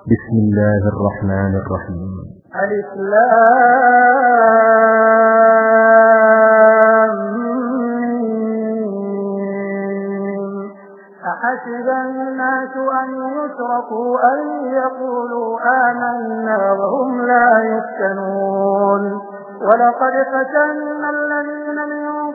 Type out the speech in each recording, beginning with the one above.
بسم الله الرحمن الرحيم. الإسلام أحسب الناس أن يتركوا أن يقولوا آمنا وهم لا يفتنون. ولقد فتنا الذين من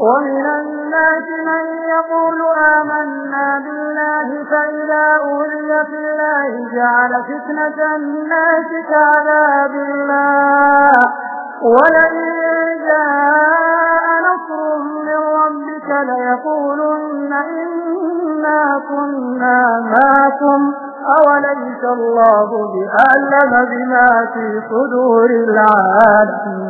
ومن الناس من يقول آمنا بالله فإذا أولي في الله جعل فتنة الناس كعذاب الله. ولئن جاء نصر من ربك ليقولن إنا كنا معكم. أوليس الله بأعلم بما في صدور العالمين.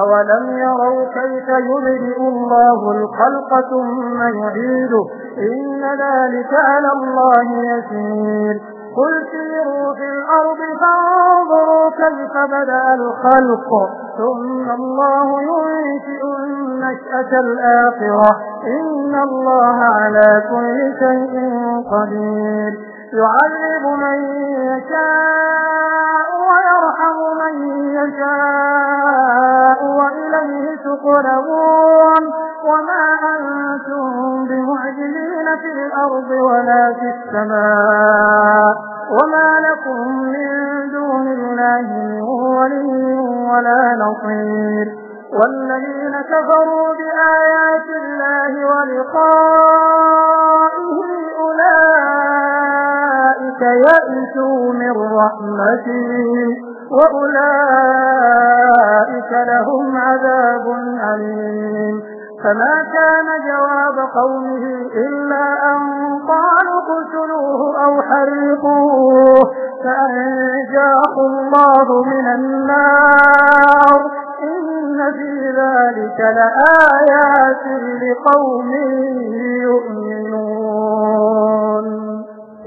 أولم يروا كيف يبدئ الله الخلق ثم يعيده إن ذلك على الله يسير قل سيروا في الأرض فانظروا كيف بدأ الخلق ثم الله ينشئ النشأة الآخرة إن الله على كل شيء قدير يعذب من يشاء ويرحم من يشاء وإليه تقلبون وما أنتم بمعجلين في الأرض ولا في السماء وما لكم من دون الله من ولي ولا نصير والذين كفروا بآيات الله ولقائه أولئك يئسوا من رحمته وأولئك لهم عذاب أليم. فما كان جواب قومه إلا أن قالوا اقتلوه أو حرقوه. فأنجاه الله من النار. إن في ذلك لآيات لقوم يؤمنون.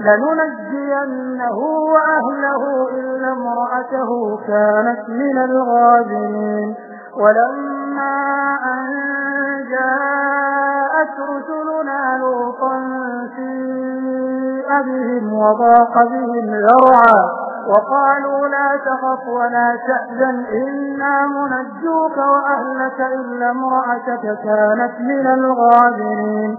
لننجينه وأهله إلا امرأته كانت من الغابرين. ولما أن جاءت رسلنا لوطا سيء بهم وضاق بهم ذرعا وقالوا لا تخف ولا تحزن إنا منجوك وأهلك إلا امرأتك كانت من الغابرين.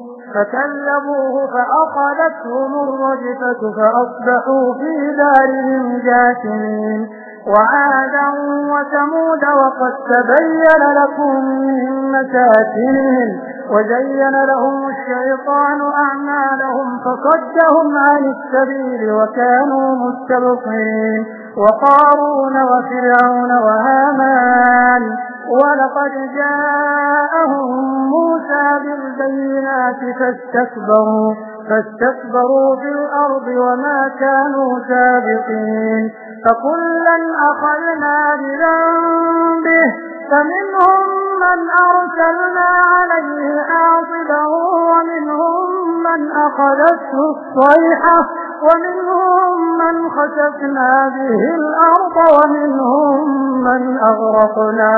فكذبوه فأخذتهم الرجفة فأصبحوا في دارهم جاثمين. وعادا وثمود وقد تبين لكم من مساكنهم وزين لهم الشيطان أعمالهم فصدهم عن السبيل وكانوا مستبقين وقارون وفرعون وهامان ولقد جاءهم موسى بالبينات فاستكبروا فاستكبروا في الأرض وما كانوا سابقين فكلا أخذنا بذنبه فمنهم من أرسلنا عليه حاصبا ومنهم من أخذته الصيحة ومنهم من خسفنا به الأرض ومنهم من أغرقنا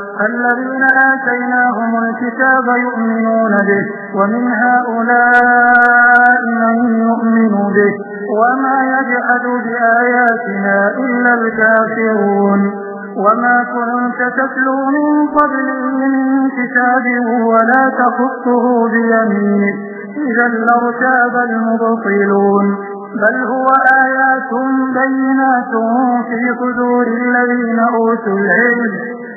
الذين آتيناهم الكتاب يؤمنون به ومن هؤلاء من يؤمن به وما يجحد بآياتنا إلا الكافرون. وما كنت تتلو من قبله من كتاب ولا تخطه بيمينك. إذا لارتاب المبطلون. بل هو آيات بينات في صدور الذين أوتوا العلم.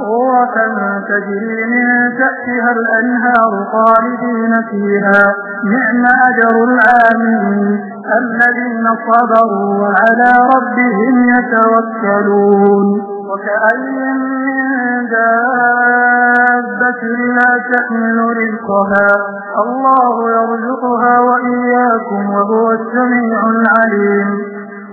غرفا تجري من تحتها الأنهار خالدين فيها. نعم أجر العاملين الذين صبروا وعلى ربهم يتوكلون. وكأي من دابة لا تحمل رزقها. الله يرزقها وإياكم وهو السميع العليم.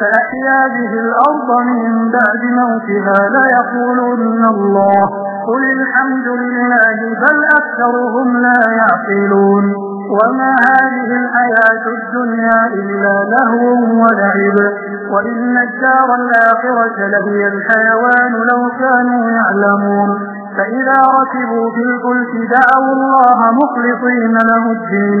فأحيا به الأرض من بعد موتها ليقولن الله قل الحمد لله بل أكثرهم لا يعقلون وما هذه الحياة الدنيا إلا لهو ولعب وإن الدار الآخرة لهي الحيوان لو كانوا يعلمون فإذا ركبوا في الفلك دعوا الله مخلصين له الدين